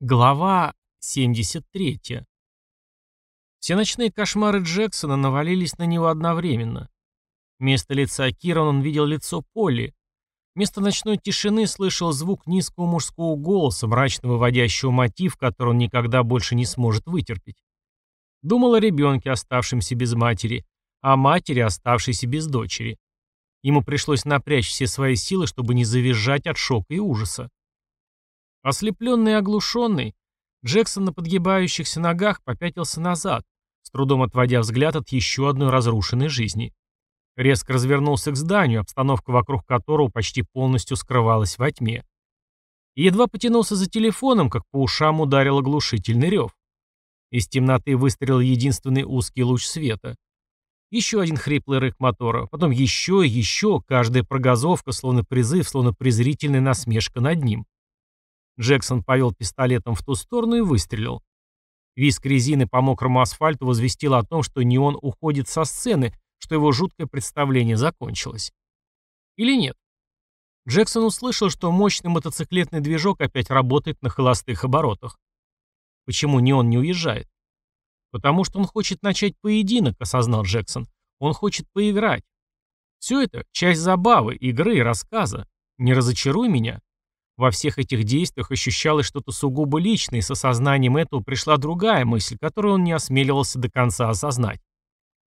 Глава 73. Все ночные кошмары Джексона навалились на него одновременно. Вместо лица Киран он видел лицо Полли. Вместо ночной тишины слышал звук низкого мужского голоса, мрачно выводящего мотив, который он никогда больше не сможет вытерпеть. Думал о ребенке, оставшемся без матери, о матери, оставшейся без дочери. Ему пришлось напрячь все свои силы, чтобы не завизжать от шока и ужаса. Ослепленный и оглушенный, Джексон на подгибающихся ногах попятился назад, с трудом отводя взгляд от еще одной разрушенной жизни. Резко развернулся к зданию, обстановка вокруг которого почти полностью скрывалась во тьме. И едва потянулся за телефоном, как по ушам ударил оглушительный рев. Из темноты выстрелил единственный узкий луч света. Еще один хриплый рык мотора, потом еще и еще, каждая прогазовка, словно призыв, словно презрительная насмешка над ним. Джексон повел пистолетом в ту сторону и выстрелил. Виск резины по мокрому асфальту возвестил о том, что неон уходит со сцены, что его жуткое представление закончилось. Или нет? Джексон услышал, что мощный мотоциклетный движок опять работает на холостых оборотах. Почему неон не уезжает? Потому что он хочет начать поединок, осознал Джексон. Он хочет поиграть. Все это — часть забавы, игры и рассказа. Не разочаруй меня. Во всех этих действиях ощущалось что-то сугубо личное, и с осознанием этого пришла другая мысль, которую он не осмеливался до конца осознать.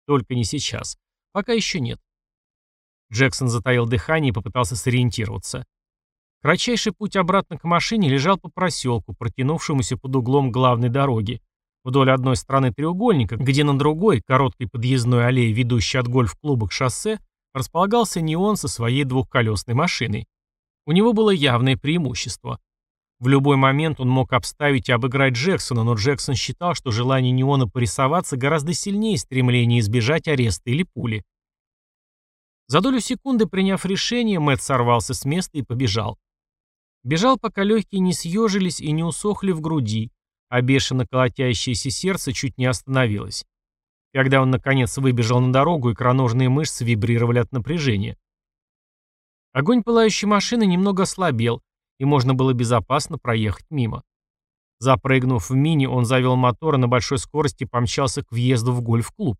Только не сейчас. Пока еще нет. Джексон затаил дыхание и попытался сориентироваться. Кратчайший путь обратно к машине лежал по проселку, протянувшемуся под углом главной дороги, вдоль одной стороны треугольника, где на другой, короткой подъездной аллее, ведущей от гольф-клуба к шоссе, располагался неон со своей двухколесной машиной. У него было явное преимущество. В любой момент он мог обставить и обыграть Джексона, но Джексон считал, что желание Неона порисоваться гораздо сильнее стремления избежать ареста или пули. За долю секунды, приняв решение, Мэтт сорвался с места и побежал. Бежал, пока легкие не съежились и не усохли в груди, а бешено колотящееся сердце чуть не остановилось. Когда он, наконец, выбежал на дорогу, икроножные мышцы вибрировали от напряжения. Огонь пылающей машины немного ослабел, и можно было безопасно проехать мимо. Запрыгнув в мини, он завел мотор и на большой скорости помчался к въезду в гольф-клуб.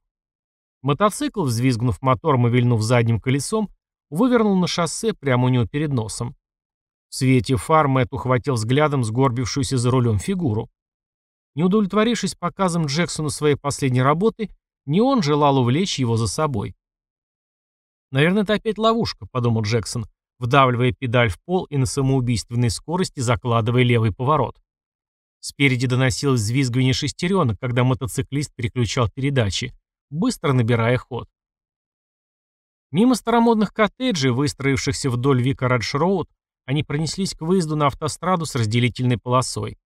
Мотоцикл, взвизгнув мотором и вильнув задним колесом, вывернул на шоссе прямо у него перед носом. В свете фар Мэтт ухватил взглядом сгорбившуюся за рулем фигуру. Не удовлетворившись показом Джексону своей последней работы, не он желал увлечь его за собой. «Наверное, это опять ловушка», — подумал Джексон, вдавливая педаль в пол и на самоубийственной скорости закладывая левый поворот. Спереди доносилось взвизгивание шестеренок, когда мотоциклист переключал передачи, быстро набирая ход. Мимо старомодных коттеджей, выстроившихся вдоль Вика-Радж-Роуд, они пронеслись к выезду на автостраду с разделительной полосой.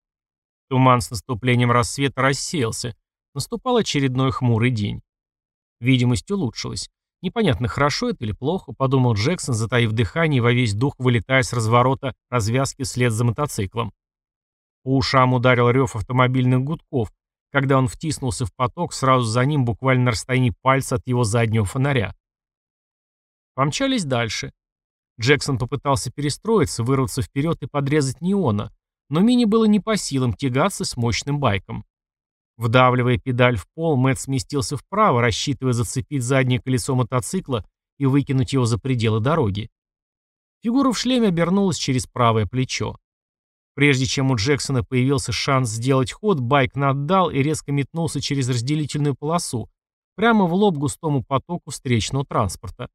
Туман с наступлением рассвета рассеялся. Наступал очередной хмурый день. Видимость улучшилась. Непонятно, хорошо это или плохо, подумал Джексон, затаив дыхание и во весь дух вылетая с разворота развязки вслед за мотоциклом. По ушам ударил рев автомобильных гудков, когда он втиснулся в поток, сразу за ним буквально на расстоянии пальца от его заднего фонаря. Помчались дальше. Джексон попытался перестроиться, вырваться вперед и подрезать неона, но Мини было не по силам тягаться с мощным байком. Вдавливая педаль в пол, Мэтт сместился вправо, рассчитывая зацепить заднее колесо мотоцикла и выкинуть его за пределы дороги. Фигура в шлеме обернулась через правое плечо. Прежде чем у Джексона появился шанс сделать ход, байк наддал и резко метнулся через разделительную полосу, прямо в лоб густому потоку встречного транспорта.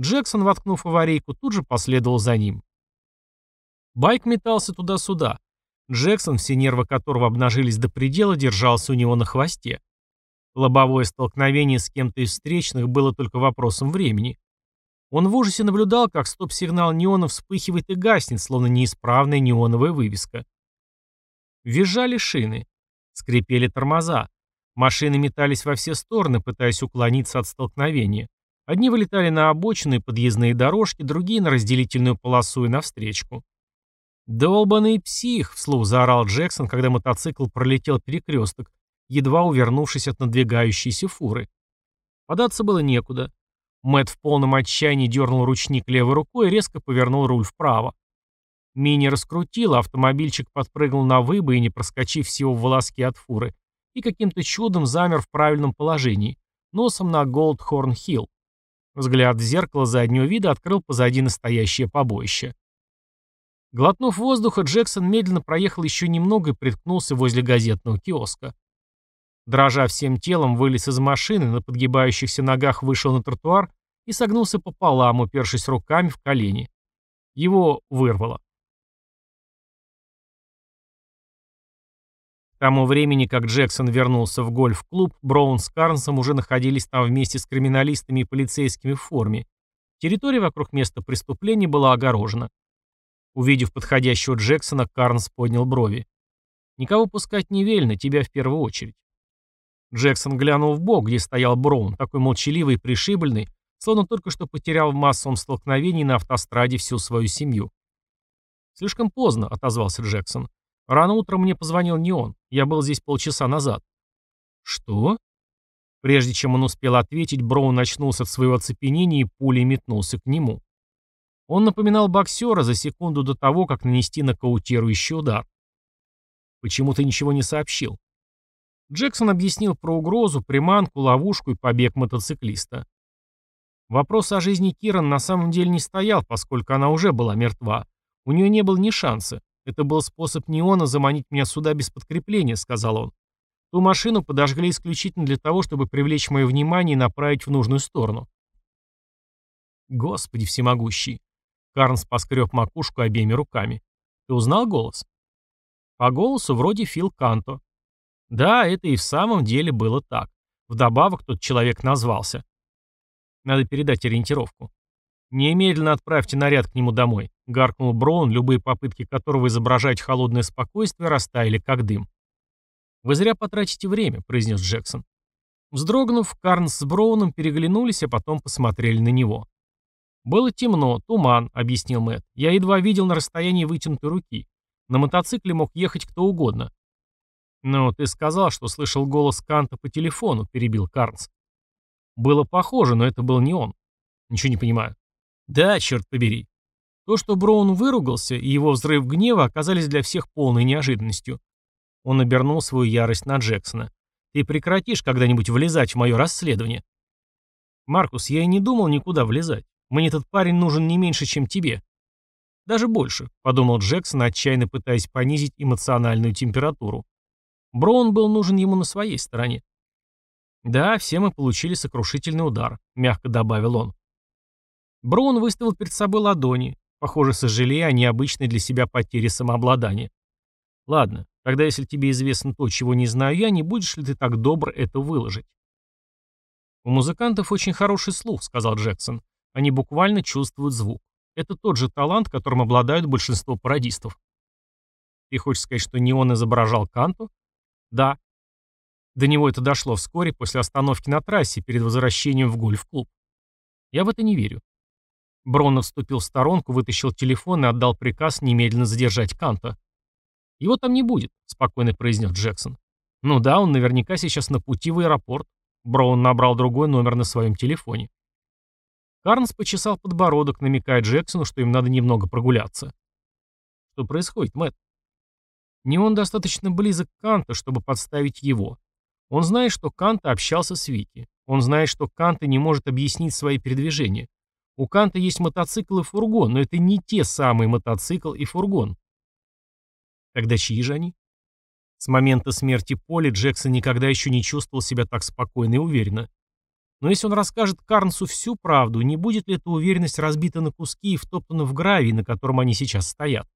Джексон, воткнув аварийку, тут же последовал за ним. Байк метался туда-сюда, Джексон, все нервы которого обнажились до предела, держался у него на хвосте. Лобовое столкновение с кем-то из встречных было только вопросом времени. Он в ужасе наблюдал, как стоп-сигнал неона вспыхивает и гаснет, словно неисправная неоновая вывеска. Визжали шины. Скрипели тормоза. Машины метались во все стороны, пытаясь уклониться от столкновения. Одни вылетали на обочины и подъездные дорожки, другие на разделительную полосу и навстречку. «Долбанный псих!» — вслух заорал Джексон, когда мотоцикл пролетел перекресток, едва увернувшись от надвигающейся фуры. Податься было некуда. Мэт в полном отчаянии дернул ручник левой рукой и резко повернул руль вправо. Мини раскрутила, автомобильчик подпрыгнул на выбы и, не проскочив всего в волоски от фуры, и каким-то чудом замер в правильном положении, носом на Голдхорн-Хилл. Взгляд в зеркало заднего вида открыл позади настоящее побоище. Глотнув воздуха, Джексон медленно проехал еще немного и приткнулся возле газетного киоска. Дрожа всем телом, вылез из машины, на подгибающихся ногах вышел на тротуар и согнулся пополам, упершись руками в колени. Его вырвало. К тому времени, как Джексон вернулся в гольф-клуб, Браун с Карнсом уже находились там вместе с криминалистами и полицейскими в форме. Территория вокруг места преступления была огорожена. Увидев подходящего Джексона, Карнс поднял брови. «Никого пускать не велено, тебя в первую очередь». Джексон глянул в бок, где стоял Браун, такой молчаливый и пришибленный, словно только что потерял в массовом столкновении на автостраде всю свою семью. «Слишком поздно», — отозвался Джексон. «Рано утром мне позвонил не он. Я был здесь полчаса назад». «Что?» Прежде чем он успел ответить, Браун очнулся от своего оцепенения и пулей метнулся к нему. Он напоминал боксера за секунду до того, как нанести нокаутирующий удар. «Почему ты ничего не сообщил?» Джексон объяснил про угрозу, приманку, ловушку и побег мотоциклиста. Вопрос о жизни Киран на самом деле не стоял, поскольку она уже была мертва. У нее не было ни шанса. Это был способ Неона заманить меня сюда без подкрепления, сказал он. Ту машину подожгли исключительно для того, чтобы привлечь мое внимание и направить в нужную сторону. Господи всемогущий. Карнс поскреб макушку обеими руками. Ты узнал голос? По голосу вроде Фил Канто. Да, это и в самом деле было так. Вдобавок тот человек назвался. Надо передать ориентировку. «Немедленно отправьте наряд к нему домой», — гаркнул Броун, любые попытки которого изображать холодное спокойствие растаяли как дым. «Вы зря потратите время», — произнес Джексон. Вздрогнув, Карнс с Броуном переглянулись, а потом посмотрели на него. «Было темно, туман», — объяснил Мэтт. «Я едва видел на расстоянии вытянутой руки. На мотоцикле мог ехать кто угодно». «Но ты сказал, что слышал голос Канта по телефону», — перебил Карнс. Было похоже, но это был не он. Ничего не понимаю. Да, черт побери. То, что Броун выругался, и его взрыв гнева оказались для всех полной неожиданностью. Он обернул свою ярость на Джексона. «Ты прекратишь когда-нибудь влезать в мое расследование?» «Маркус, я и не думал никуда влезать. Мне этот парень нужен не меньше, чем тебе». «Даже больше», — подумал Джексон, отчаянно пытаясь понизить эмоциональную температуру. Броун был нужен ему на своей стороне. «Да, все мы получили сокрушительный удар», — мягко добавил он. Браун выставил перед собой ладони, похоже, сожалея о необычной для себя потере самообладания. «Ладно, тогда если тебе известно то, чего не знаю я, не будешь ли ты так добр это выложить?» «У музыкантов очень хороший слух», — сказал Джексон. «Они буквально чувствуют звук. Это тот же талант, которым обладают большинство пародистов». «Ты хочешь сказать, что не он изображал Канту?» «Да», до него это дошло вскоре после остановки на трассе перед возвращением в гольф-клуб. Я в это не верю. Бронно вступил в сторонку, вытащил телефон и отдал приказ немедленно задержать Канта. «Его там не будет», — спокойно произнес Джексон. «Ну да, он наверняка сейчас на пути в аэропорт». Браун набрал другой номер на своем телефоне. Карнс почесал подбородок, намекая Джексону, что им надо немного прогуляться. «Что происходит, Мэтт?» «Не он достаточно близок к Канту, чтобы подставить его. Он знает, что Канта общался с Вики. Он знает, что Канта не может объяснить свои передвижения. У Канта есть мотоцикл и фургон, но это не те самые мотоцикл и фургон. Тогда чьи же они? С момента смерти Поли Джексон никогда еще не чувствовал себя так спокойно и уверенно. Но если он расскажет Карнсу всю правду, не будет ли эта уверенность разбита на куски и втоптана в гравий, на котором они сейчас стоят?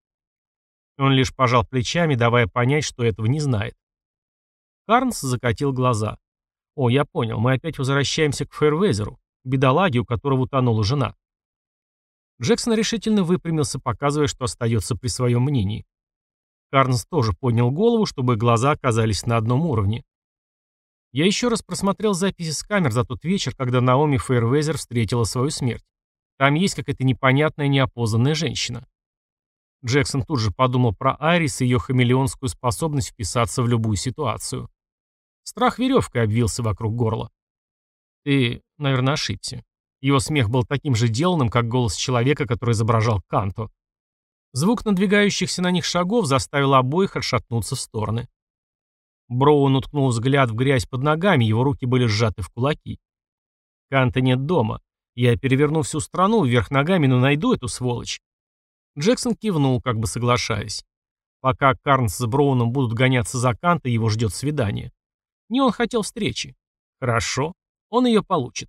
Он лишь пожал плечами, давая понять, что этого не знает. Карнс закатил глаза. «О, я понял, мы опять возвращаемся к Фэрвезеру, бедолаге, у которого утонула жена». Джексон решительно выпрямился, показывая, что остается при своем мнении. Карнс тоже поднял голову, чтобы глаза оказались на одном уровне. Я еще раз просмотрел записи с камер за тот вечер, когда Наоми Фейервезер встретила свою смерть. Там есть какая-то непонятная неопознанная женщина. Джексон тут же подумал про Айрис и ее хамелеонскую способность вписаться в любую ситуацию. Страх веревкой обвился вокруг горла. Ты, наверное, ошибся. Его смех был таким же деланным, как голос человека, который изображал Канто. Звук надвигающихся на них шагов заставил обоих отшатнуться в стороны. Броун уткнул взгляд в грязь под ногами, его руки были сжаты в кулаки. Канта нет дома. Я переверну всю страну вверх ногами, но найду эту сволочь. Джексон кивнул, как бы соглашаясь. Пока Карнс с Броуном будут гоняться за Канта, его ждет свидание. Не он хотел встречи. Хорошо, он ее получит.